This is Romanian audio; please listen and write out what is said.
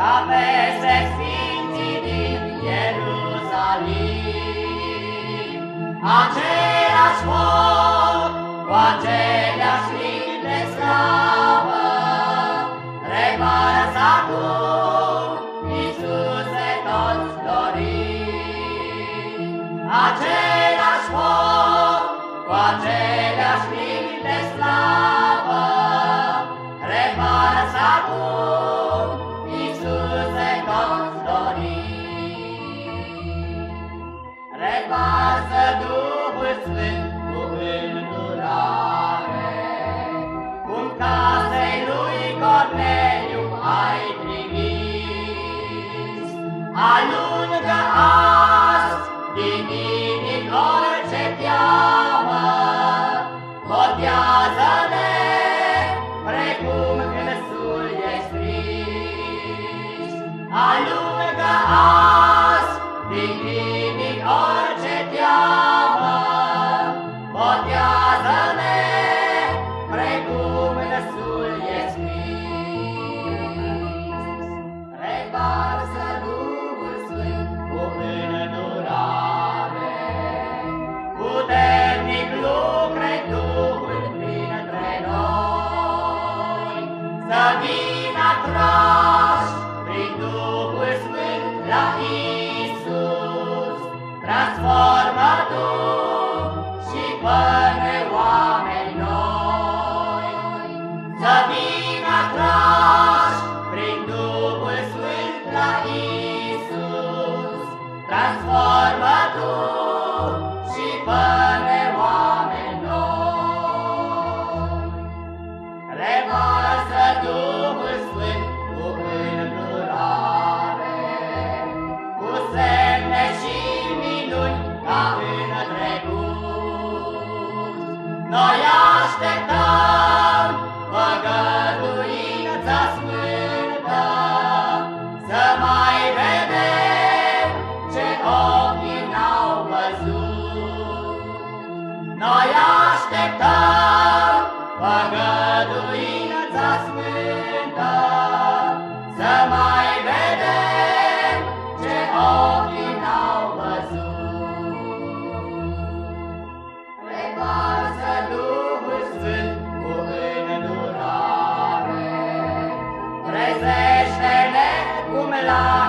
ca peste sfinții din Ierusalim. Același foc, cu aceleași limbi de slavă, revărsă acum, Iisuse, toți dorim. Același foc, cu aceleași limbi de slavă, revărsă acum, Pe bază Duhul Sfânt. 달라